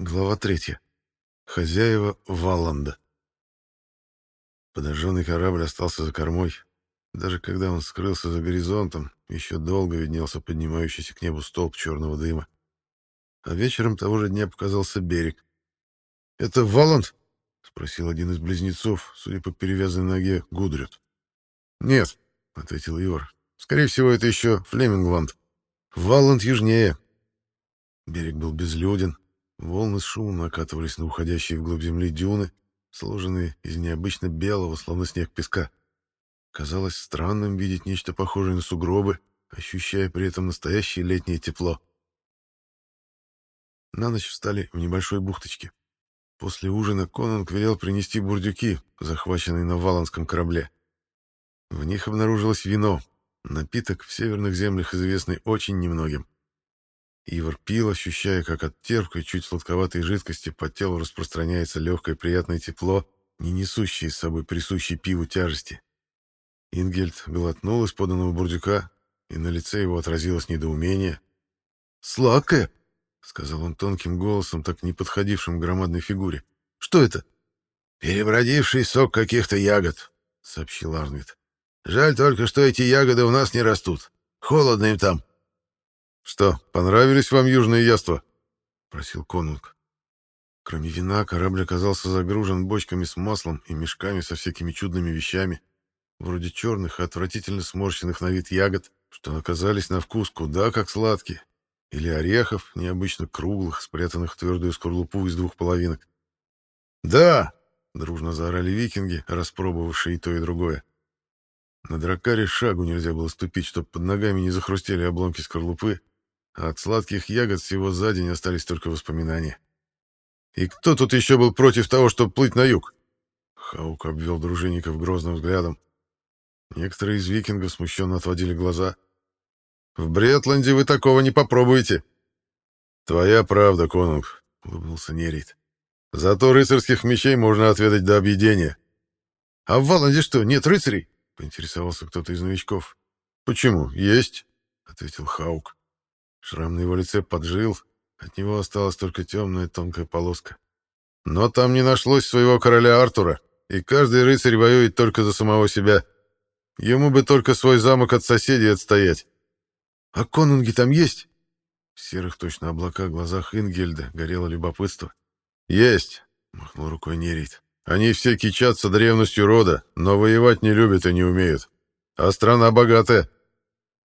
Глава третья. Хозяева Валланда. Подожженный корабль остался за кормой. Даже когда он скрылся за горизонтом, еще долго виднелся поднимающийся к небу столб черного дыма. А вечером того же дня показался берег. «Это Валланд?» — спросил один из близнецов, судя по перевязанной ноге, Гудрют. «Нет», — ответил Ивар. «Скорее всего, это еще Флемингланд. Валланд южнее». Берег был безлюден, Волны с шумом накатывались на уходящие вглубь земли дюны, сложенные из необычно белого, словно снег песка. Казалось странным видеть нечто похожее на сугробы, ощущая при этом настоящее летнее тепло. На ночь встали в небольшой бухточке. После ужина Конунг велел принести бурдюки, захваченные на Валанском корабле. В них обнаружилось вино, напиток в северных землях известный очень немногим. Ивар пил, ощущая, как от терпкой, чуть сладковатой жидкости по телу распространяется легкое приятное тепло, не несущее с собой присущей пиву тяжести. Ингельд глотнул из поданного бурдюка, и на лице его отразилось недоумение. «Сладкое!» — сказал он тонким голосом, так не подходившим к громадной фигуре. «Что это?» «Перебродивший сок каких-то ягод», — сообщил Арнвид. «Жаль только, что эти ягоды у нас не растут. Холодно им там». «Что, понравились вам южные яства?» — просил конунг. Кроме вина, корабль оказался загружен бочками с маслом и мешками со всякими чудными вещами, вроде черных и отвратительно сморщенных на вид ягод, что оказались на вкус куда как сладкие, или орехов, необычно круглых, спрятанных в твердую скорлупу из двух половинок. «Да!» — дружно заорали викинги, распробовавшие и то, и другое. На дракаре шагу нельзя было ступить, чтобы под ногами не захрустели обломки скорлупы, от сладких ягод всего за день остались только воспоминания. «И кто тут еще был против того, чтобы плыть на юг?» Хаук обвел дружинников грозным взглядом. Некоторые из викингов смущенно отводили глаза. «В Бретланде вы такого не попробуете!» «Твоя правда, конунг», — улыбнулся Нерит. «Зато рыцарских мечей можно отведать до объедения». «А в Валанде что, нет рыцарей?» — поинтересовался кто-то из новичков. «Почему? Есть», — ответил Хаук. Шрам на его лице поджил, от него осталась только темная тонкая полоска. Но там не нашлось своего короля Артура, и каждый рыцарь воюет только за самого себя. Ему бы только свой замок от соседей отстоять. А конунги там есть? В серых точно облаках глазах Ингельда горело любопытство. «Есть!» — махнул рукой Нерит. «Они все кичатся древностью рода, но воевать не любят и не умеют. А страна богатая.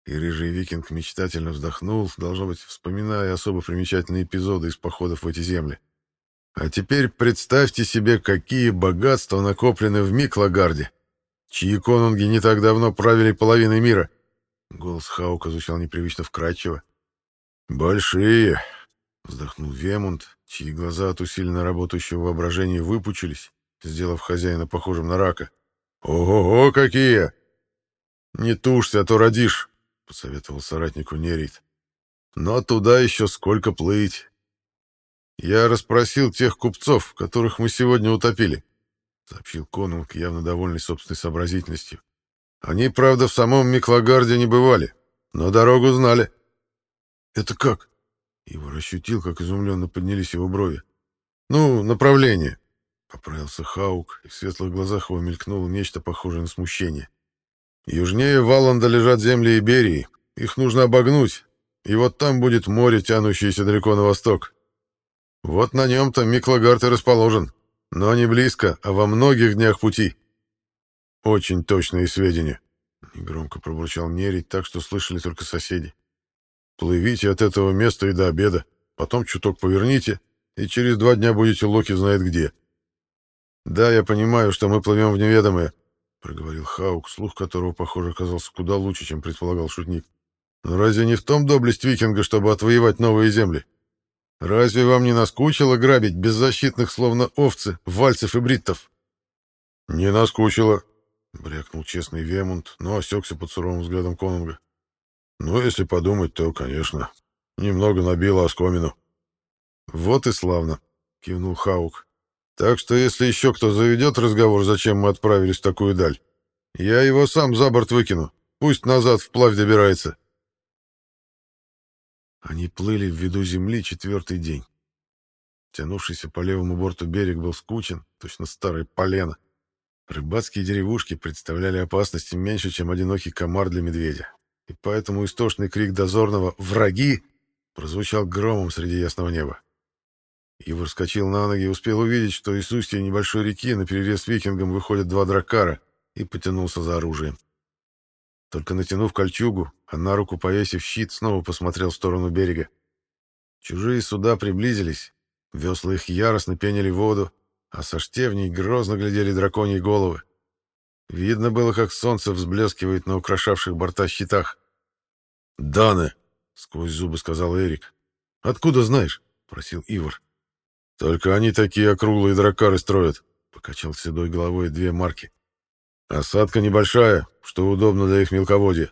И рыжий викинг мечтательно вздохнул, должно быть, вспоминая особо примечательные эпизоды из походов в эти земли. А теперь представьте себе, какие богатства накоплены в Миклагарде, чьи конунги не так давно правили половиной мира. Голос Хаука звучал непривычно вкрадчиво. «Большие!» — вздохнул Вемунд, чьи глаза от усиленно работающего воображения выпучились, сделав хозяина похожим на рака. «Ого-го, какие!» «Не тушься, а то родишь!» Посоветовал соратнику Нерит. Но туда еще сколько плыть. Я расспросил тех купцов, которых мы сегодня утопили, сообщил Конунг, явно довольный собственной сообразительностью. Они, правда, в самом Миклагарде не бывали, но дорогу знали. Это как? Его ощутил, как изумленно поднялись его брови. Ну, направление, поправился Хаук, и в светлых глазах его мелькнуло нечто похожее на смущение. Южнее Валланда лежат земли Иберии. Их нужно обогнуть, и вот там будет море, тянущееся далеко на восток. Вот на нем-то Миклагард и расположен, но не близко, а во многих днях пути. Очень точные сведения. Негромко пробурчал Нерить так, что слышали только соседи. Плывите от этого места и до обеда, потом чуток поверните, и через два дня будете Локи знает где. Да, я понимаю, что мы плывем в неведомое, — проговорил Хаук, слух которого, похоже, оказался куда лучше, чем предполагал шутник. «Но разве не в том доблесть викинга, чтобы отвоевать новые земли? Разве вам не наскучило грабить беззащитных, словно овцы, вальцев и бриттов?» «Не наскучило», — брякнул честный Вемунд, но осекся под суровым взглядом Конунга. «Ну, если подумать, то, конечно, немного набило оскомину». «Вот и славно», — кивнул Хаук. Так что если еще кто заведет разговор, зачем мы отправились в такую даль, я его сам за борт выкину. Пусть назад вплавь добирается. Они плыли в виду земли четвертый день. Тянувшийся по левому борту берег был скучен, точно старое полено. Рыбацкие деревушки представляли опасности меньше, чем одинокий комар для медведя. И поэтому истошный крик дозорного «Враги!» прозвучал громом среди ясного неба. Ивар вскочил на ноги и успел увидеть, что из устья небольшой реки на перерез викингам выходят два дракара, и потянулся за оружием. Только натянув кольчугу, а на руку повесив щит, снова посмотрел в сторону берега. Чужие суда приблизились, весла их яростно пенили воду, а со штевней грозно глядели драконьи головы. Видно было, как солнце взблескивает на украшавших борта щитах. «Даны!» — сквозь зубы сказал Эрик. «Откуда знаешь?» — просил Ивар. «Только они такие округлые дракары строят», — покачал седой головой две марки. «Осадка небольшая, что удобно для их мелководья.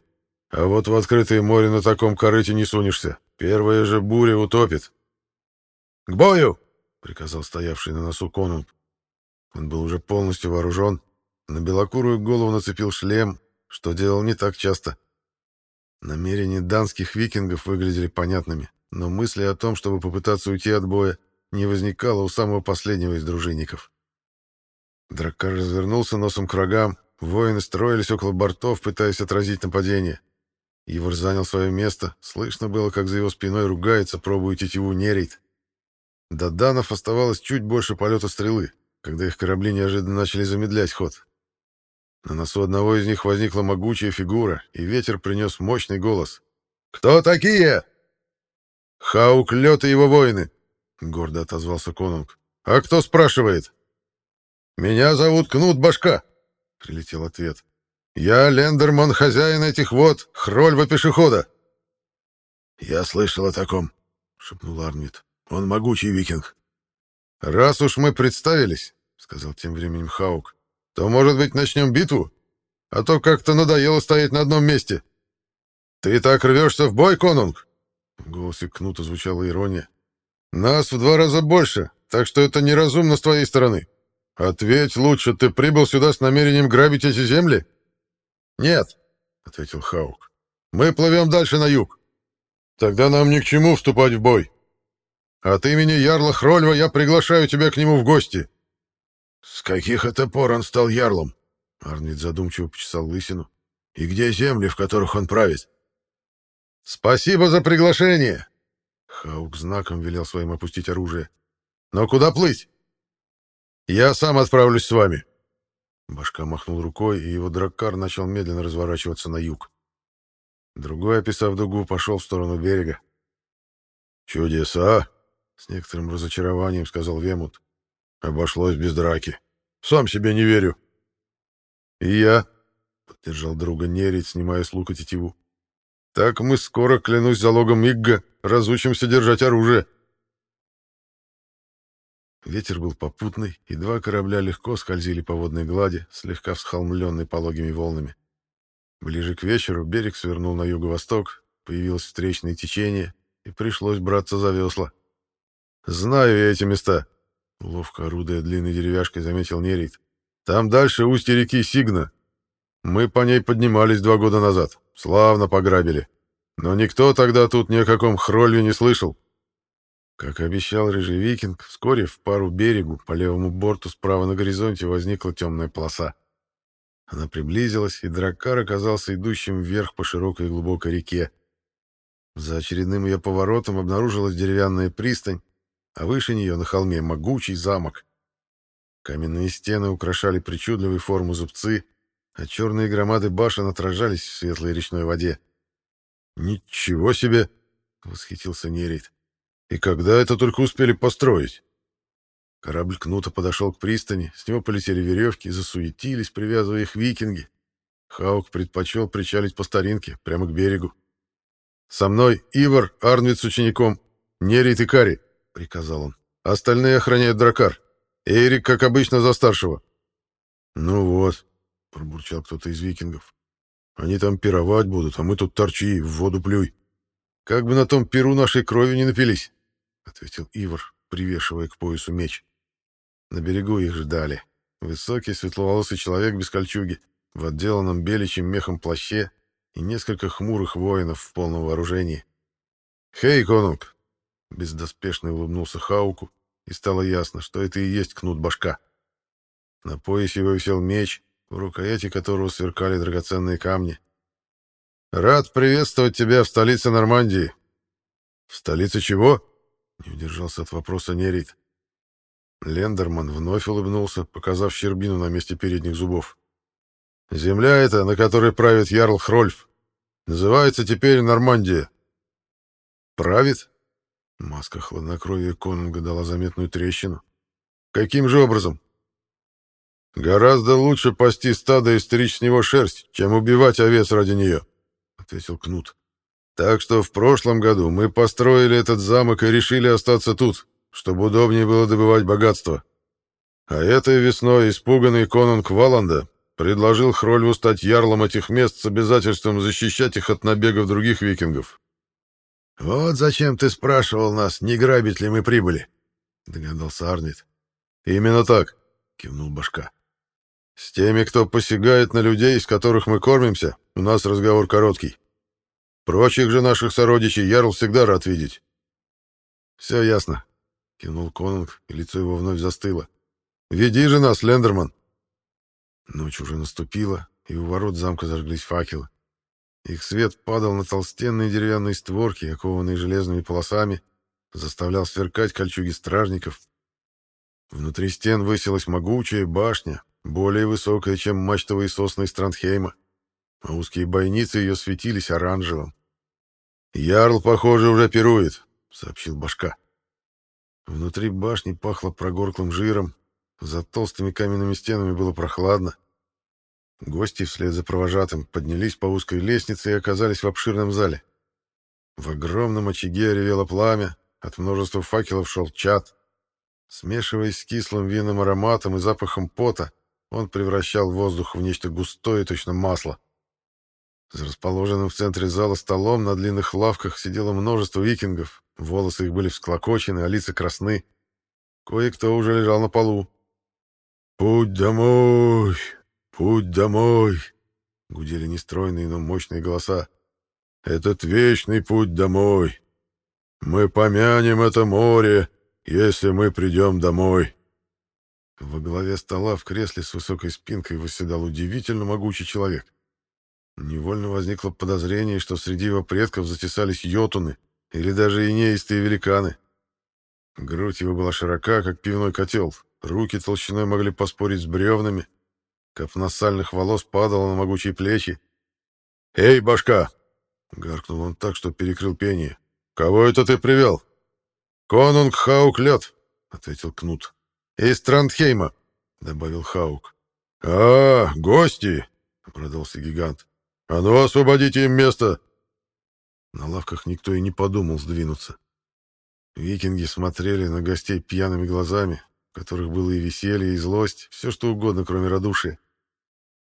А вот в открытое море на таком корыте не сунешься. Первая же буря утопит». «К бою!» — приказал стоявший на носу конунг. Он был уже полностью вооружен, на белокурую голову нацепил шлем, что делал не так часто. Намерения данских викингов выглядели понятными, но мысли о том, чтобы попытаться уйти от боя, не возникало у самого последнего из дружинников. Драккар развернулся носом к врагам, воины строились около бортов, пытаясь отразить нападение. Ивар занял свое место, слышно было, как за его спиной ругается, пробуя тетиву нерейт. До данов оставалось чуть больше полета стрелы, когда их корабли неожиданно начали замедлять ход. На носу одного из них возникла могучая фигура, и ветер принес мощный голос. «Кто такие?» «Хаук Лед и его воины», — гордо отозвался конунг. «А кто спрашивает?» «Меня зовут Кнут Башка», — прилетел ответ. «Я Лендерман, хозяин этих вод, Хрольва пешехода». «Я слышал о таком», — шепнул Арнвид. Он могучий викинг. Раз уж мы представились, сказал тем временем Хаук, то, может быть, начнем битву? А то как-то надоело стоять на одном месте. Ты так рвешься в бой, конунг? В голосе Кнута звучала ирония. Нас в два раза больше, так что это неразумно с твоей стороны. Ответь лучше, ты прибыл сюда с намерением грабить эти земли? Нет, ответил Хаук. Мы плывем дальше на юг. Тогда нам ни к чему вступать в бой. От имени Ярла Хрольва я приглашаю тебя к нему в гости. — С каких это пор он стал ярлом? — Арнвид задумчиво почесал лысину. — И где земли, в которых он правит? — Спасибо за приглашение! Хаук знаком велел своим опустить оружие. — Но куда плыть? — Я сам отправлюсь с вами. Башка махнул рукой, и его драккар начал медленно разворачиваться на юг. Другой, описав дугу, пошел в сторону берега. «Чудеса!» С некоторым разочарованием сказал Вемут. Обошлось без драки. Сам себе не верю. И я, поддержал друга Нерит, снимая с лука тетиву. Так мы скоро, клянусь залогом Игга, разучимся держать оружие. Ветер был попутный, и два корабля легко скользили по водной глади, слегка всхолмленной пологими волнами. Ближе к вечеру берег свернул на юго-восток, появилось встречное течение, и пришлось браться за весла. «Знаю я эти места», — ловко орудуя длинной деревяшкой, заметил Нерит. «Там дальше устье реки Сигна. Мы по ней поднимались два года назад. Славно пограбили. Но никто тогда тут ни о каком хролле не слышал». Как обещал рыжий викинг, вскоре в пару берегу по левому борту справа на горизонте возникла темная полоса. Она приблизилась, и драккар оказался идущим вверх по широкой и глубокой реке. За очередным ее поворотом обнаружилась деревянная пристань, а выше нее на холме могучий замок. Каменные стены украшали причудливой форму зубцы, а черные громады башен отражались в светлой речной воде. «Ничего себе!» — восхитился Нерит. «И когда это только успели построить?» Корабль Кнута подошел к пристани, с него полетели веревки, засуетились, привязывая их викинги. Хаук предпочел причалить по старинке, прямо к берегу. «Со мной Ивар, Арнвид с учеником, Нерит и Кари приказал он. «Остальные охраняют дракар. Эрик, как обычно, за старшего». «Ну вот», — пробурчал кто-то из викингов. «Они там пировать будут, а мы тут торчи, в воду плюй. Как бы на том пиру нашей крови не напились», — ответил Ивар, привешивая к поясу меч. На берегу их ждали. Высокий светловолосый человек без кольчуги, в отделанном беличьим мехом плаще и несколько хмурых воинов в полном вооружении. «Хей, конунг, Бездоспешно улыбнулся Хауку и стало ясно, что это и есть кнут башка. На поясе его висел меч, в рукояти которого сверкали драгоценные камни. «Рад приветствовать тебя в столице Нормандии». «В столице чего?» — не удержался от вопроса Нерит. Лендерман вновь улыбнулся, показав щербину на месте передних зубов. «Земля эта, на которой правит Ярл Хрольф, называется теперь Нормандия». «Правит?» Маска хладнокровия Конунга дала заметную трещину. «Каким же образом?» «Гораздо лучше пасти стадо и стричь с него шерсть, чем убивать овец ради нее», — ответил Кнут. «Так что в прошлом году мы построили этот замок и решили остаться тут, чтобы удобнее было добывать богатство. А этой весной испуганный конунг Валанда предложил Хрольву стать ярлом этих мест с обязательством защищать их от набегов других викингов. «Вот зачем ты спрашивал нас, не грабить ли мы прибыли?» — догадался Арнит. «Именно так», — кивнул Башка. «С теми, кто посягает на людей, из которых мы кормимся, у нас разговор короткий. Прочих же наших сородичей Ярл всегда рад видеть». «Все ясно», Кивнул Конунг, и лицо его вновь застыло. «Веди же нас, Лендерман!» Ночь уже наступила, и у ворот замка зажглись факелы. Их свет падал на толстенные деревянные створки, окованные железными полосами, заставлял сверкать кольчуги стражников. Внутри стен высилась могучая башня, более высокая, чем мачтовые сосны Страндхейма, а узкие бойницы ее светились оранжевым. «Ярл, похоже, уже пирует», — сообщил башка. Внутри башни пахло прогорклым жиром, за толстыми каменными стенами было прохладно. Гости вслед за провожатым поднялись по узкой лестнице и оказались в обширном зале. В огромном очаге ревело пламя, от множества факелов шел чад. Смешиваясь с кислым винным ароматом и запахом пота, он превращал воздух в нечто густое, точно масло. За расположенным в центре зала столом на длинных лавках сидело множество викингов, Волосы их были всклокочены, а лица красны. Кое-кто уже лежал на полу. «Путь домой! Путь домой!» — гудели нестройные, но мощные голоса. «Этот вечный путь домой! Мы помянем это море, если мы придем домой!» Во главе стола в кресле с высокой спинкой восседал удивительно могучий человек. Невольно возникло подозрение, что среди его предков затесались йотуны — или даже инеистые великаны. Грудь его была широка, как пивной котел, руки толщиной могли поспорить с бревнами, копна сальных волос падала на могучие плечи. «Эй, башка!» — гаркнул он так, что перекрыл пение. «Кого это ты привел?» «Конунг Хаук Лед», — ответил Кнут. «Из Трандхейма», — добавил Хаук. «А, гости!» — обрадовался гигант. «А ну, освободите им место!» На лавках никто и не подумал сдвинуться. Викинги смотрели на гостей пьяными глазами, в которых было и веселье, и злость, все что угодно, кроме радушия.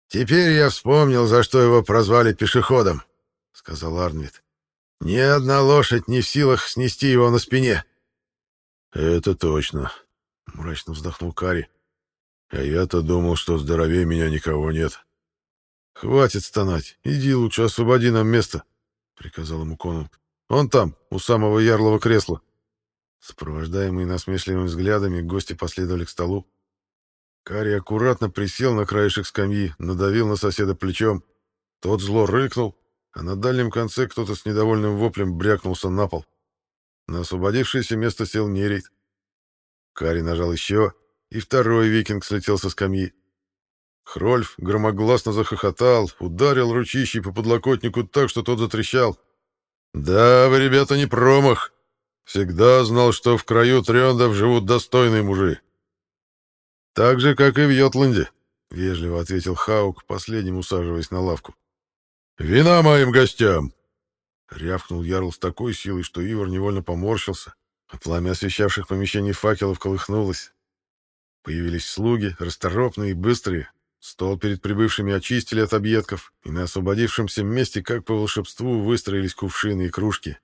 «Теперь я вспомнил, за что его прозвали пешеходом», — сказал Арнвид. «Ни одна лошадь не в силах снести его на спине». «Это точно», — мрачно вздохнул Кари. «А я-то думал, что здоровее меня никого нет». «Хватит стонать. Иди лучше освободи нам место», — приказал ему конунг. «Он там, у самого ярлого кресла». Сопровождаемые насмешливыми взглядами, гости последовали к столу. Кари аккуратно присел на краешек скамьи, надавил на соседа плечом. Тот зло рыкнул, а на дальнем конце кто-то с недовольным воплем брякнулся на пол. На освободившееся место сел Нерейт. Кари нажал еще, и второй викинг слетел со скамьи. Хрольф громогласно захохотал, ударил ручищей по подлокотнику так, что тот затрещал. «Да, вы, ребята, не промах. Всегда знал, что в краю трендов живут достойные мужи». «Так же, как и в Йотланде», — вежливо ответил Хаук, последним усаживаясь на лавку. «Вина моим гостям!» — рявкнул Ярл с такой силой, что Ивар невольно поморщился, пламя освещавших помещений факелов колыхнулось. Появились слуги, расторопные и быстрые, Стол перед прибывшими очистили от объедков, и на освободившемся месте, как по волшебству, выстроились кувшины и кружки.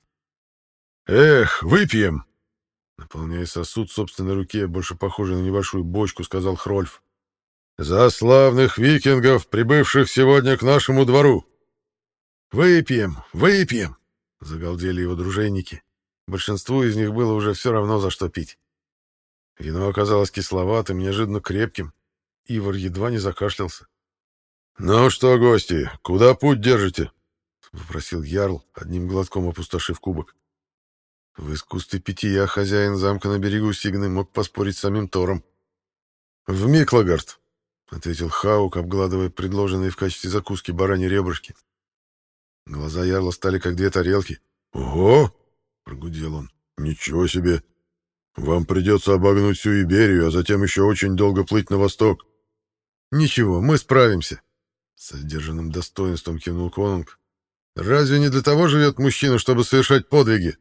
«Эх, выпьем!» Наполняя сосуд собственной руке, больше похожий на небольшую бочку, сказал Хрольф. «За славных викингов, прибывших сегодня к нашему двору!» «Выпьем, выпьем!» — загалдели его дружинники. Большинству из них было уже все равно, за что пить. Вино оказалось кисловатым, неожиданно крепким. Ивар едва не закашлялся. «Ну что, гости, куда путь держите?» — вопросил Ярл, одним глотком опустошив кубок. В искусстве питья хозяин замка на берегу Сигны мог поспорить с самим Тором. «В Миклагард», — ответил Хаук, обгладывая предложенные в качестве закуски бараньи ребрышки. Глаза Ярла стали как две тарелки. «Ого!» — прогудел он. «Ничего себе! Вам придется обогнуть всю Иберию, а затем еще очень долго плыть на восток». «Ничего, мы справимся», — с сдержанным достоинством кивнул Конунг. «Разве не для того живет мужчина, чтобы совершать подвиги?»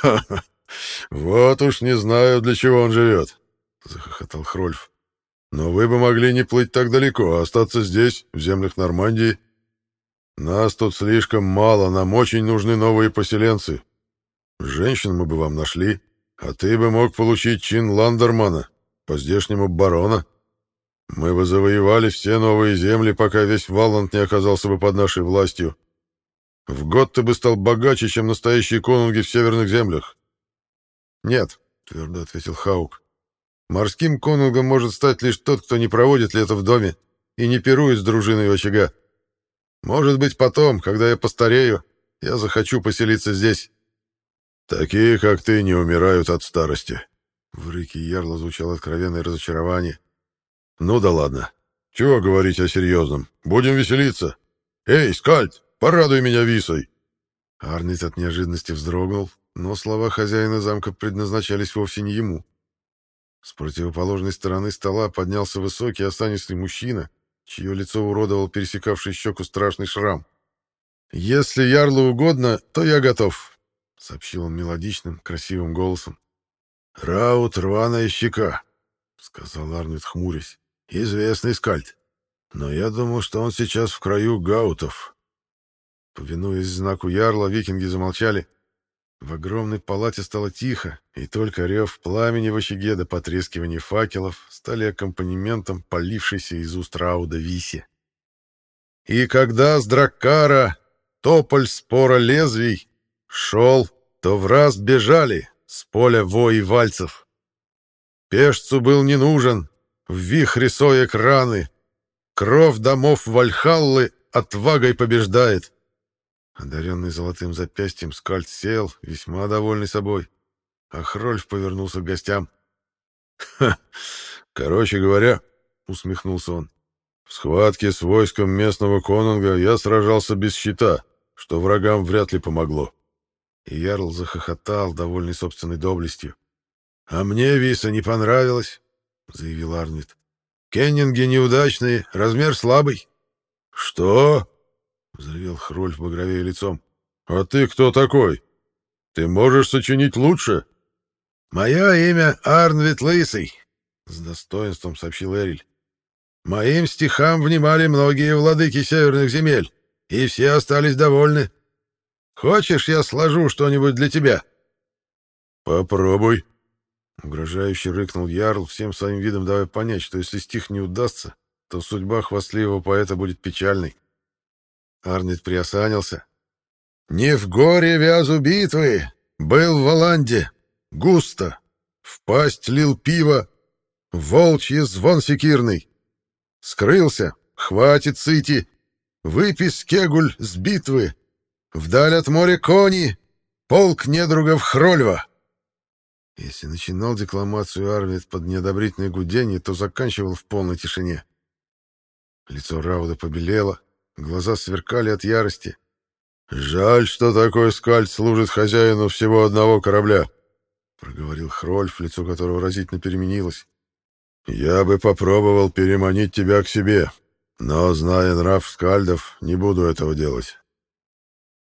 «Ха-ха! Вот уж не знаю, для чего он живет», — захохотал Хрольф. «Но вы бы могли не плыть так далеко, а остаться здесь, в землях Нормандии. Нас тут слишком мало, нам очень нужны новые поселенцы. Женщин мы бы вам нашли, а ты бы мог получить чин Ландермана, по-здешнему барона. Мы бы завоевали все новые земли, пока весь Валланд не оказался бы под нашей властью. В год ты бы стал богаче, чем настоящие конунги в северных землях. Нет, твердо ответил Хаук. Морским конунгом может стать лишь тот, кто не проводит лето в доме и не пирует с дружиной очага. Может быть, потом, когда я постарею, я захочу поселиться здесь. Такие, как ты, не умирают от старости. В рыке ярла звучало откровенное разочарование. Ну да ладно. Чего говорить о серьезном? Будем веселиться. Эй, Скальд, порадуй меня висой. Арнит от неожиданности вздрогнул, но слова хозяина замка предназначались вовсе не ему. С противоположной стороны стола поднялся высокий осанистый мужчина, чье лицо уродовал пересекавший щеку страшный шрам. «Если ярлу угодно, то я готов», — сообщил он мелодичным, красивым голосом. «Раут рваная щека», — сказал Арнвид, хмурясь. «Известный скальд. Но я думал, что он сейчас в краю гаутов». Повинуясь знаку ярла, викинги замолчали, в огромной палате стало тихо, и только рев пламени в очаге до потрескивания факелов стали аккомпанементом полившейся из уст Рауда Виси. И когда с Драккара тополь спора лезвий шел, то в раз бежали с поля вои вальцев. Пешцу был не нужен, в вихре соек раны, кровь домов Вальхаллы отвагой побеждает. Одаренный золотым запястьем, скальд сел, весьма довольный собой. А Хрольф повернулся к гостям. «Ха! Короче говоря, — усмехнулся он, — в схватке с войском местного конунга я сражался без щита, что врагам вряд ли помогло. Ярл захохотал, довольный собственной доблестью. — А мне Виса не понравилось, — заявил Арнвид. — Кеннинги неудачные, размер слабый. — Что? — взревел Хрольф багровее лицом. «А ты кто такой? Ты можешь сочинить лучше?» «Мое имя Арнвит Лысый», — с достоинством сообщил Эриль. «Моим стихам внимали многие владыки северных земель, и все остались довольны. Хочешь, я сложу что-нибудь для тебя?» «Попробуй», — угрожающе рыкнул Ярл, всем своим видом давая понять, что если стих не удастся, то судьба хвастливого поэта будет печальной. Арнит приосанился. «Не в горе вязу битвы, был в Воланде, густо, в пасть лил пиво, волчий звон секирный. Скрылся, хватит сыти, выпей скегуль с битвы, вдаль от моря кони, полк недругов Хрольва». Если начинал декламацию Арнит под неодобрительное гудение, то заканчивал в полной тишине. Лицо Рауда побелело, Глаза сверкали от ярости. «Жаль, что такой скальд служит хозяину всего одного корабля», — проговорил Хрольф, лицо которого разительно переменилось. «Я бы попробовал переманить тебя к себе, но, зная нрав скальдов, не буду этого делать».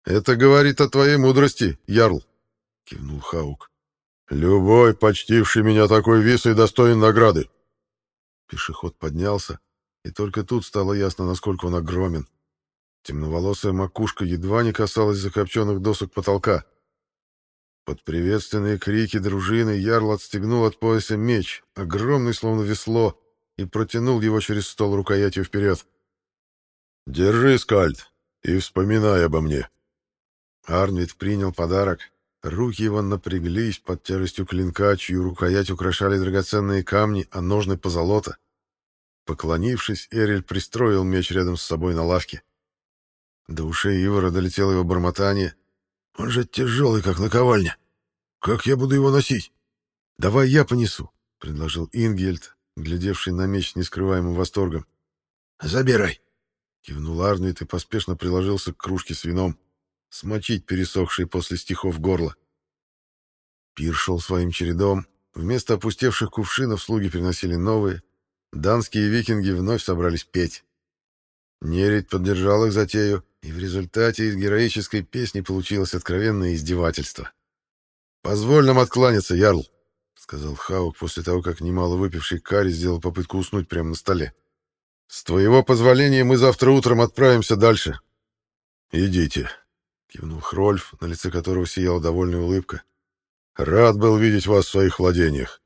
«Это говорит о твоей мудрости, Ярл», — кивнул Хаук. «Любой, почтивший меня такой висой, достоин награды». Пешеход поднялся, и только тут стало ясно, насколько он огромен. Темноволосая макушка едва не касалась закопченных досок потолка. Под приветственные крики дружины Ярл отстегнул от пояса меч, огромный словно весло, и протянул его через стол рукоятью вперед. «Держи, скальд, и вспоминай обо мне». Арнвид принял подарок, Руки его напряглись под тяжестью клинка, чью рукоять украшали драгоценные камни, а ножны позолота. Поклонившись, Эриль пристроил меч рядом с собой на лавке. До ушей Ивара долетело его бормотание. «Он же тяжелый, как наковальня. Как я буду его носить?» «Давай я понесу», — предложил Ингельд, глядевший на меч с нескрываемым восторгом. «Забирай», — кивнул Арнвид и поспешно приложился к кружке с вином, смочить пересохшие после стихов горло. Пир шел своим чередом. Вместо опустевших кувшинов слуги приносили новые. Данские викинги вновь собрались петь. Нерить поддержал их затею, и в результате из героической песни получилось откровенное издевательство. «Позволь нам откланяться, Ярл», — сказал Хаук после того, как немало выпивший Кари сделал попытку уснуть прямо на столе. «С твоего позволения мы завтра утром отправимся дальше». «Идите», — кивнул Хрольф, на лице которого сияла довольная улыбка. «Рад был видеть вас в своих владениях.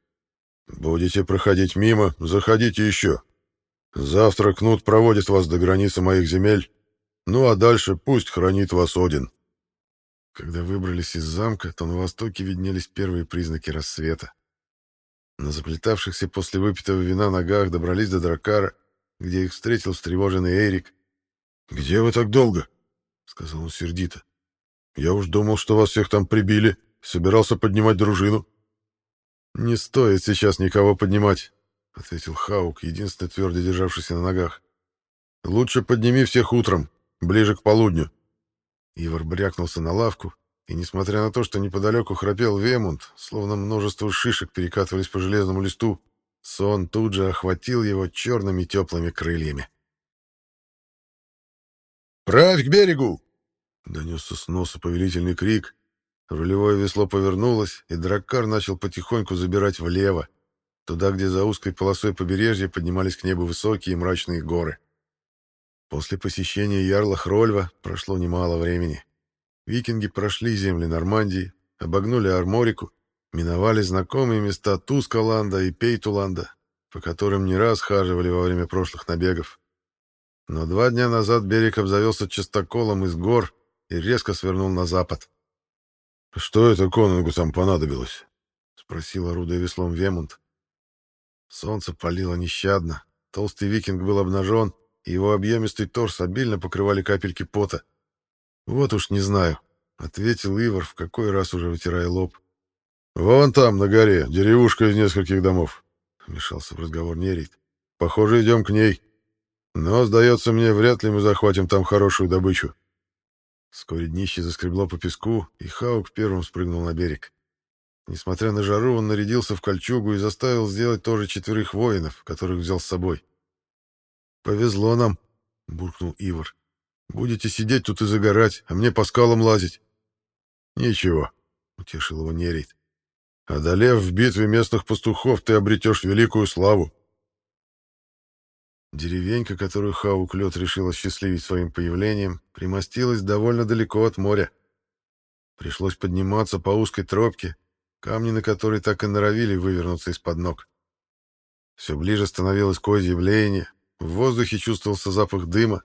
Будете проходить мимо, заходите еще. Завтра Кнут проводит вас до границы моих земель, ну а дальше пусть хранит вас Один». Когда выбрались из замка, то на востоке виднелись первые признаки рассвета. На заплетавшихся после выпитого вина ногах добрались до Дракара, где их встретил встревоженный Эрик. «Где вы так долго?» — сказал он сердито. «Я уж думал, что вас всех там прибили, собирался поднимать дружину». «Не стоит сейчас никого поднимать», — ответил Хаук, единственный твердо державшийся на ногах. «Лучше подними всех утром, ближе к полудню». Ивар брякнулся на лавку, и, несмотря на то, что неподалеку храпел Вемунд, словно множество шишек перекатывались по железному листу, сон тут же охватил его черными теплыми крыльями. «Правь к берегу!» — донесся с носа повелительный крик. Рулевое весло повернулось, и драккар начал потихоньку забирать влево, туда, где за узкой полосой побережья поднимались к небу высокие и мрачные горы. После посещения Ярла Хрольва прошло немало времени. Викинги прошли земли Нормандии, обогнули Арморику, миновали знакомые места Тускаланда и Пейтуланда, по которым не раз хаживали во время прошлых набегов. Но два дня назад берег обзавелся частоколом из гор и резко свернул на запад. «Что это конунгу там понадобилось?» — спросил, орудуя веслом Вемунд. Солнце палило нещадно, толстый викинг был обнажен, и его объемистый торс обильно покрывали капельки пота. «Вот уж не знаю», — ответил Ивар, в какой раз уже вытирая лоб. «Вон там, на горе, деревушка из нескольких домов», — вмешался в разговор Нерит. «Похоже, идем к ней. Но, сдается мне, вряд ли мы захватим там хорошую добычу». Вскоре днище заскребло по песку, и Хаук первым спрыгнул на берег. Несмотря на жару, он нарядился в кольчугу и заставил сделать тоже четверых воинов, которых взял с собой. «Повезло нам», — буркнул Ивар. «Будете сидеть тут и загорать, а мне по скалам лазить». «Ничего», — утешил его Нерейт. «Одолев в битве местных пастухов, ты обретешь великую славу». Деревенька, которую Хаук Лед решил осчастливить своим появлением, примостилась довольно далеко от моря. Пришлось подниматься по узкой тропке, камни на которой так и норовили вывернуться из-под ног. Все ближе становилось козье блеяние, в воздухе чувствовался запах дыма.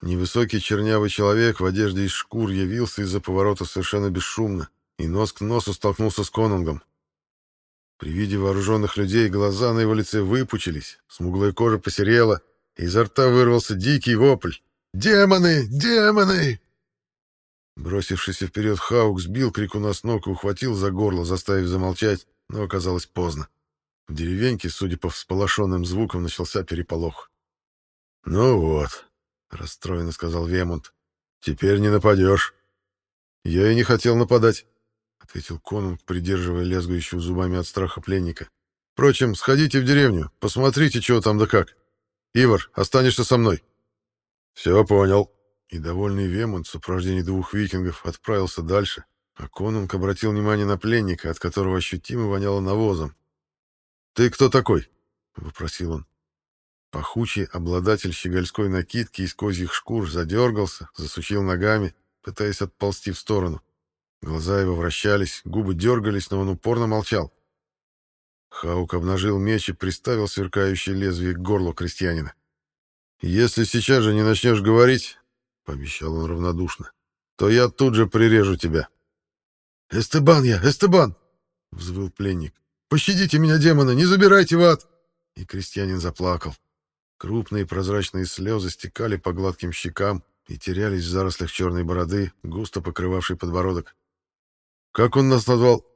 Невысокий чернявый человек в одежде из шкур явился из-за поворота совершенно бесшумно и нос к носу столкнулся с конунгом. При виде вооруженных людей глаза на его лице выпучились, смуглая кожа посерела, и изо рта вырвался дикий вопль. «Демоны! Демоны!» Бросившийся вперед Хаук сбил крикуна с ног и ухватил за горло, заставив замолчать, но оказалось поздно. В деревеньке, судя по всполошенным звукам, начался переполох. «Ну вот», — расстроенно сказал Вемонт, — «теперь не нападешь». «Я и не хотел нападать», — ответил конунг, придерживая лезгающего зубами от страха пленника. «Впрочем, сходите в деревню, посмотрите, чего там да как. Ивар, останешься со мной». «Все понял». И довольный Вемонт в сопровождении двух викингов отправился дальше, а конунг обратил внимание на пленника, от которого ощутимо воняло навозом, «Ты кто такой?» — вопросил он. Пахучий обладатель щегольской накидки из козьих шкур задергался, засучил ногами, пытаясь отползти в сторону. Глаза его вращались, губы дергались, но он упорно молчал. Хаук обнажил меч и приставил сверкающее лезвие к горлу крестьянина. «Если сейчас же не начнешь говорить, — пообещал он равнодушно, — то я тут же прирежу тебя». «Эстебан я, Эстебан!» — взвыл пленник. «Пощадите меня, демона, не забирайте в ад!» И крестьянин заплакал. Крупные прозрачные слезы стекали по гладким щекам и терялись в зарослях черной бороды, густо покрывавшей подбородок. «Как он нас назвал?»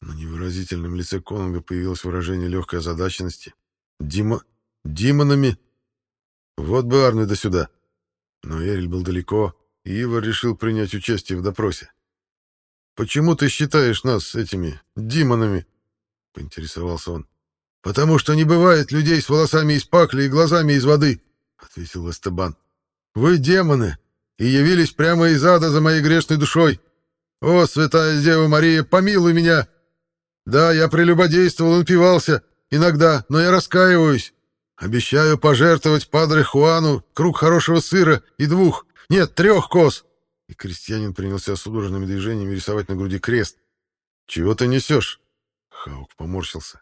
На невыразительном лице Конунга появилось выражение легкой озадаченности. «Дима... Димонами?» «Вот бы Арны сюда!» Но Эриль был далеко, и Ивар решил принять участие в допросе. «Почему ты считаешь нас этими демонами?» — поинтересовался он. «Потому что не бывает людей с волосами из пакли и глазами из воды», — ответил Эстебан. «Вы демоны, и явились прямо из ада за моей грешной душой. О, святая Дева Мария, помилуй меня! Да, я прелюбодействовал и напивался, иногда, но я раскаиваюсь. Обещаю пожертвовать падре Хуану круг хорошего сыра и двух, нет, трех коз. И крестьянин принялся судорожными движениями рисовать на груди крест. «Чего ты несешь?» Хаук поморщился.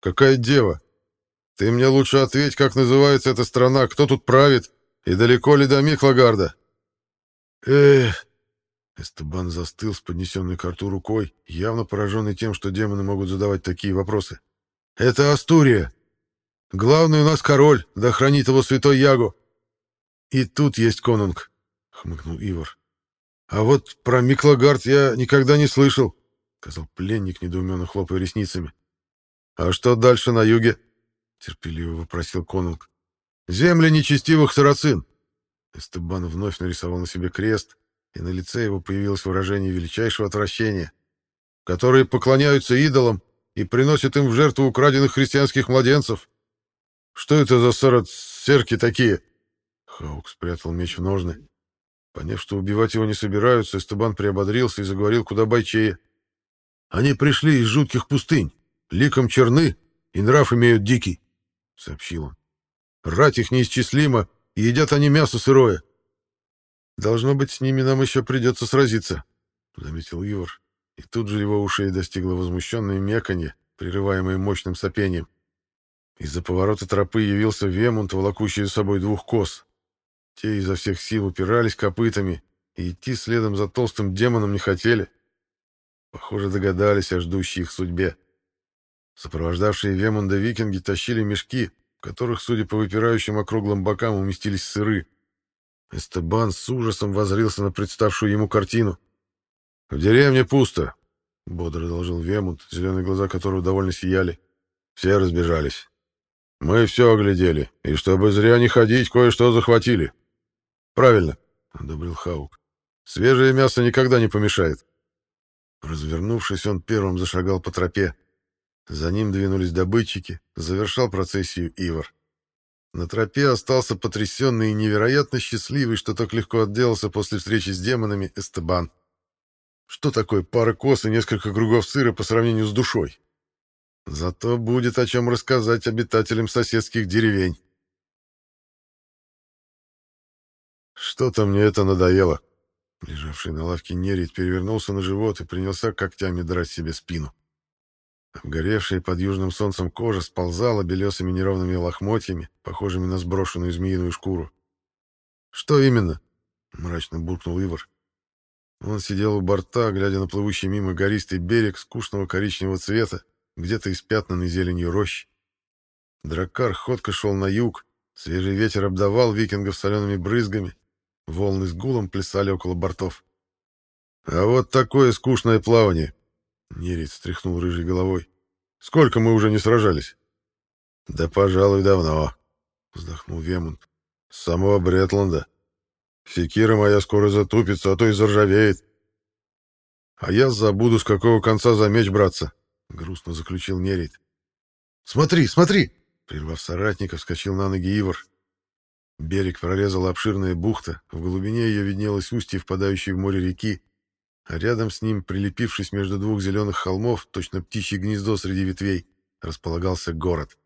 «Какая дева? Ты мне лучше ответь, как называется эта страна, кто тут правит, и далеко ли до Миклагарда?» «Эх!» Эстебан застыл с поднесенной к рту рукой, явно пораженный тем, что демоны могут задавать такие вопросы. «Это Астурия. Главный у нас король, да хранит его святой Яго. И тут есть конунг хмыкнул Ивар. А вот про Миклагард я никогда не слышал, сказал пленник, недоуменно хлопая ресницами. А что дальше на юге? терпеливо вопросил Конунг. Земли нечестивых сарацин. Эстебан вновь нарисовал на себе крест, и на лице его появилось выражение величайшего отвращения, которые поклоняются идолам и приносят им в жертву украденных христианских младенцев. Что это за сарацерки такие? Хаук спрятал меч в ножны. Поняв, что убивать его не собираются, Эстебан приободрился и заговорил куда бойчее. «Они пришли из жутких пустынь, ликом черны и нрав имеют дикий», — сообщил он. «Рать их неисчислимо, и едят они мясо сырое». «Должно быть, с ними нам еще придется сразиться», — заметил Ивар. И тут же его ушей достигло возмущенное меканье, прерываемое мощным сопением. Из-за поворота тропы явился Вемунт, волокущий за собой двух коз. Те изо всех сил упирались копытами, и идти следом за толстым демоном не хотели. Похоже, догадались о ждущей их судьбе. Сопровождавшие Вемунда викинги тащили мешки, в которых, судя по выпирающим округлым бокам, уместились сыры. Эстебан с ужасом возрился на представшую ему картину. «В деревне пусто», — бодро доложил Вемунд, зеленые глаза которого довольно сияли. «Все разбежались. Мы все оглядели, и чтобы зря не ходить, кое-что захватили. Правильно, одобрил Хаук. Свежее мясо никогда не помешает. Развернувшись, он первым зашагал по тропе. За ним двинулись добытчики, завершал процессию Ивар. На тропе остался потрясенный и невероятно счастливый, что так легко отделался после встречи с демонами Эстебан. Что такое пара кос и несколько кругов сыра по сравнению с душой? Зато будет о чем рассказать обитателям соседских деревень. Что-то мне это надоело. Лежавший на лавке нерить перевернулся на живот и принялся когтями драть себе спину. Обгоревшая под южным солнцем кожа сползала белесыми неровными лохмотьями, похожими на сброшенную змеиную шкуру. «Что именно?» — мрачно буркнул Ивар. Он сидел у борта, глядя на плывущий мимо гористый берег скучного коричневого цвета, где-то испятнанный зеленью рощ. Драккар ходко шел на юг, свежий ветер обдавал викингов солеными брызгами, Волны с гулом плясали около бортов. «А вот такое скучное плавание!» Нерит встряхнул рыжей головой. «Сколько мы уже не сражались?» «Да, пожалуй, давно», — вздохнул Вемунд. «С самого Бретланда. Секира моя скоро затупится, а то и заржавеет». «А я забуду, с какого конца за меч браться», — грустно заключил Нерит. «Смотри, смотри!» — прервав соратника, вскочил на ноги Ивар. Берег прорезала обширная бухта, в глубине ее виднелось устье, впадающее в море реки, а рядом с ним, прилепившись между двух зеленых холмов, точно птичье гнездо среди ветвей, располагался город.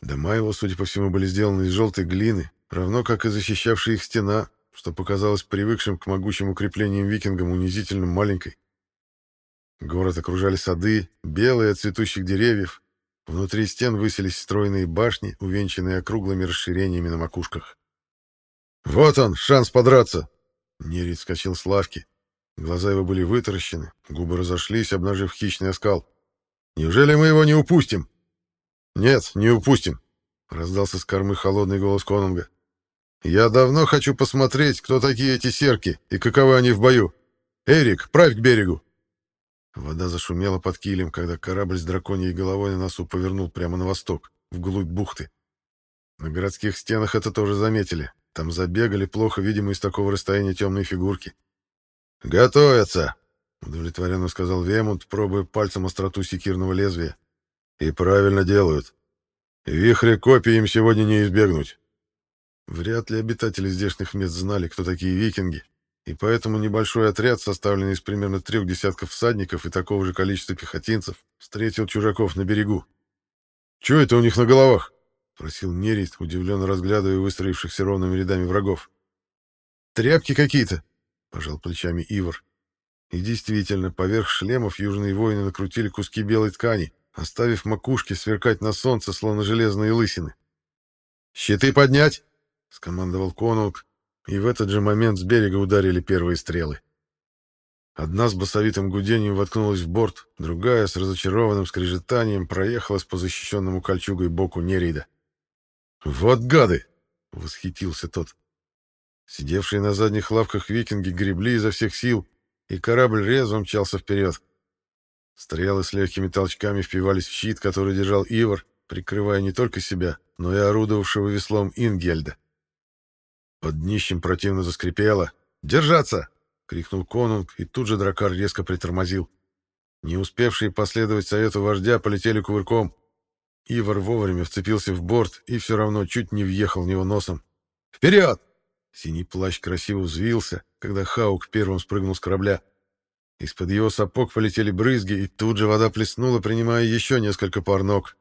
Дома его, судя по всему, были сделаны из желтой глины, равно как и защищавшая их стена, что показалось привыкшим к могучим укреплениям викингам унизительным маленькой. Город окружали сады, белые от цветущих деревьев, Внутри стен высились стройные башни, увенчанные округлыми расширениями на макушках. «Вот он, шанс подраться!» Нерит скачал с лавки. Глаза его были вытаращены, губы разошлись, обнажив хищный оскал. «Неужели мы его не упустим?» «Нет, не упустим», — раздался с кормы холодный голос Конунга. «Я давно хочу посмотреть, кто такие эти серки и каковы они в бою. Эрик, правь к берегу!» Вода зашумела под килем, когда корабль с драконьей головой на носу повернул прямо на восток, вглубь бухты. На городских стенах это тоже заметили. Там забегали плохо видимые с такого расстояния темные фигурки. «Готовятся!» — удовлетворенно сказал Вемунд, пробуя пальцем остроту секирного лезвия. «И правильно делают. Вихре копий им сегодня не избегнуть». Вряд ли обитатели здешних мест знали, кто такие викинги, и поэтому небольшой отряд, составленный из примерно трех десятков всадников и такого же количества пехотинцев, встретил чужаков на берегу. «Чего это у них на головах?» — просил Нерит, удивленно разглядывая выстроившихся ровными рядами врагов. «Тряпки какие-то!» — пожал плечами Ивар. И действительно, поверх шлемов южные воины накрутили куски белой ткани, оставив макушки сверкать на солнце, словно железные лысины. «Щиты поднять!» — скомандовал Конунг, и в этот же момент с берега ударили первые стрелы. Одна с басовитым гудением воткнулась в борт, другая с разочарованным скрежетанием проехалась по защищенному кольчугой боку Нерида. «Вот гады!» — восхитился тот. Сидевшие на задних лавках викинги гребли изо всех сил, и корабль резво мчался вперед. Стрелы с легкими толчками впивались в щит, который держал Ивар, прикрывая не только себя, но и орудовавшего веслом Ингельда. Под днищем противно заскрипело. «Держаться!» — крикнул конунг, и тут же дракар резко притормозил. Не успевшие последовать совету вождя полетели кувырком. Ивар вовремя вцепился в борт и все равно чуть не въехал в него носом. «Вперед!» Синий плащ красиво взвился, когда Хаук первым спрыгнул с корабля. Из-под его сапог полетели брызги, и тут же вода плеснула, принимая еще несколько пар ног.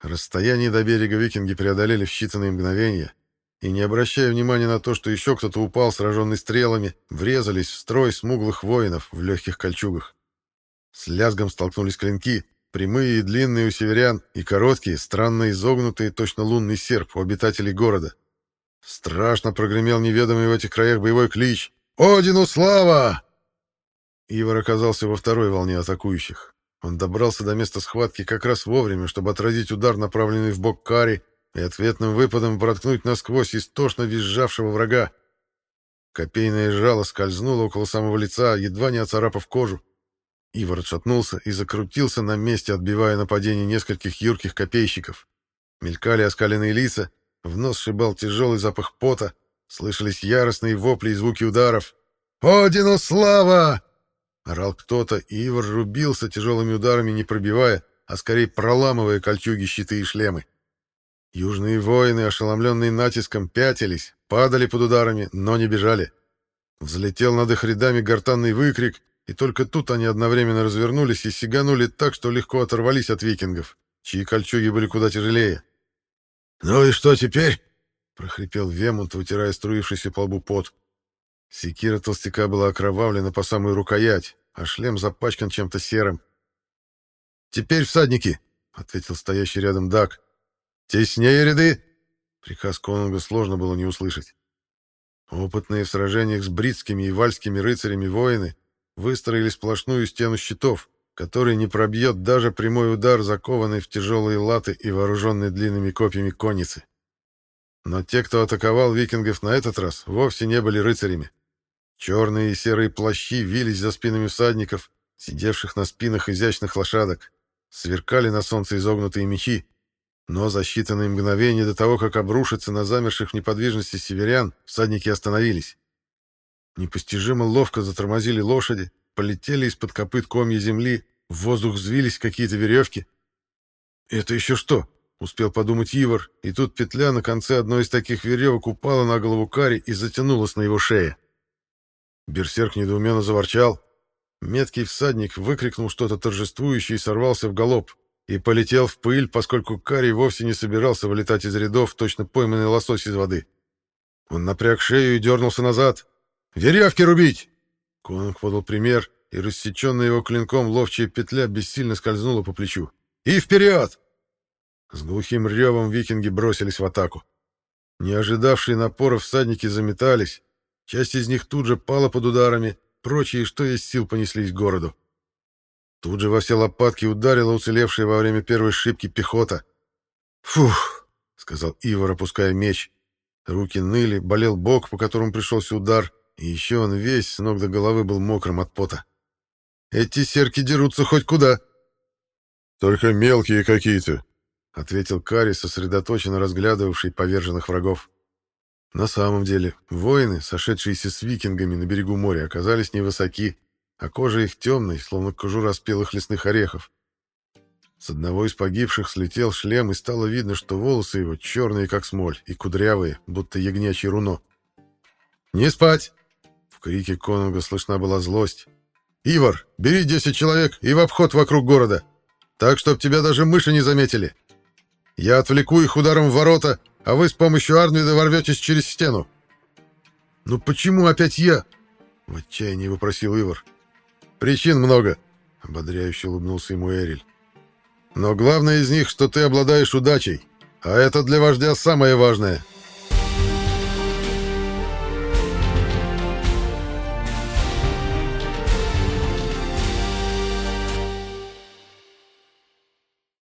Расстояние до берега викинги преодолели в считанные мгновения, и, не обращая внимания на то, что еще кто-то упал, сраженный стрелами, врезались в строй смуглых воинов в легких кольчугах. С лязгом столкнулись клинки, прямые и длинные у северян, и короткие, странно изогнутые, точно лунный серп у обитателей города. Страшно прогремел неведомый в этих краях боевой клич «Одину слава!» Ивар оказался во второй волне атакующих. Он добрался до места схватки как раз вовремя, чтобы отразить удар, направленный в бок Кари, и ответным выпадом проткнуть насквозь истошно визжавшего врага. Копейное жало скользнуло около самого лица, едва не оцарапав кожу. Ивар отшатнулся и закрутился на месте, отбивая нападение нескольких юрких копейщиков. Мелькали оскаленные лица, в нос шибал тяжелый запах пота, слышались яростные вопли и звуки ударов. «Одину слава!» Орал кто-то, и Ивар рубился тяжелыми ударами, не пробивая, а скорее проламывая кольчуги, щиты и шлемы. Южные воины, ошеломленные натиском, пятились, падали под ударами, но не бежали. Взлетел над их рядами гортанный выкрик, и только тут они одновременно развернулись и сиганули так, что легко оторвались от викингов, чьи кольчуги были куда тяжелее. «Ну и что теперь?» — прохрипел Вемонт, вытирая струившийся по лбу пот. Секира толстяка была окровавлена по самую рукоять, а шлем запачкан чем-то серым. «Теперь всадники!» — ответил стоящий рядом Дак. «Теснее ряды!» Приказ конунга сложно было не услышать. Опытные в сражениях с бритскими и вальскими рыцарями воины выстроили сплошную стену щитов, который не пробьет даже прямой удар, закованный в тяжелые латы и вооруженный длинными копьями конницы. Но те, кто атаковал викингов на этот раз, вовсе не были рыцарями. Черные и серые плащи вились за спинами всадников, сидевших на спинах изящных лошадок. Сверкали на солнце изогнутые мечи, но за считанные мгновения до того, как обрушиться на замерших в неподвижности северян, всадники остановились. Непостижимо ловко затормозили лошади, полетели из-под копыт комья земли, в воздух взвились какие-то веревки. «Это еще что?» — успел подумать Ивар, и тут петля на конце одной из таких веревок упала на голову Кари и затянулась на его шее. Берсерк недоуменно заворчал. Меткий всадник выкрикнул что-то торжествующее и сорвался в галоп и полетел в пыль, поскольку Карий вовсе не собирался вылетать из рядов, точно пойманный лосось из воды. Он напряг шею и дернулся назад. «Веревки рубить!» Конунг подал пример, и рассеченная его клинком ловчая петля бессильно скользнула по плечу. «И вперед!» С глухим ревом викинги бросились в атаку. Не ожидавшие напора всадники заметались, часть из них тут же пала под ударами, прочие, что есть сил, понеслись к городу. Тут же во все лопатки ударила уцелевшая во время первой шибки пехота. «Фух!» — сказал Ивар, опуская меч. Руки ныли, болел бок, по которому пришелся удар, и еще он весь с ног до головы был мокрым от пота. «Эти серки дерутся хоть куда!» «Только мелкие какие-то», — ответил Кари, сосредоточенно разглядывавший поверженных врагов. На самом деле, воины, сошедшиеся с викингами на берегу моря, оказались невысоки, а кожа их темной, словно кожура спелых лесных орехов. С одного из погибших слетел шлем, и стало видно, что волосы его черные, как смоль, и кудрявые, будто ягнячье руно. «Не спать!» Крике конунга слышна была злость. «Ивар, бери десять человек и в обход вокруг города, так, чтоб тебя даже мыши не заметили. Я отвлеку их ударом в ворота, а вы с помощью Арнвида ворветесь через стену». «Ну почему опять я?» — в отчаянии вопросил Ивар. «Причин много», — ободряюще улыбнулся ему Эриль. «Но главное из них, что ты обладаешь удачей, а это для вождя самое важное —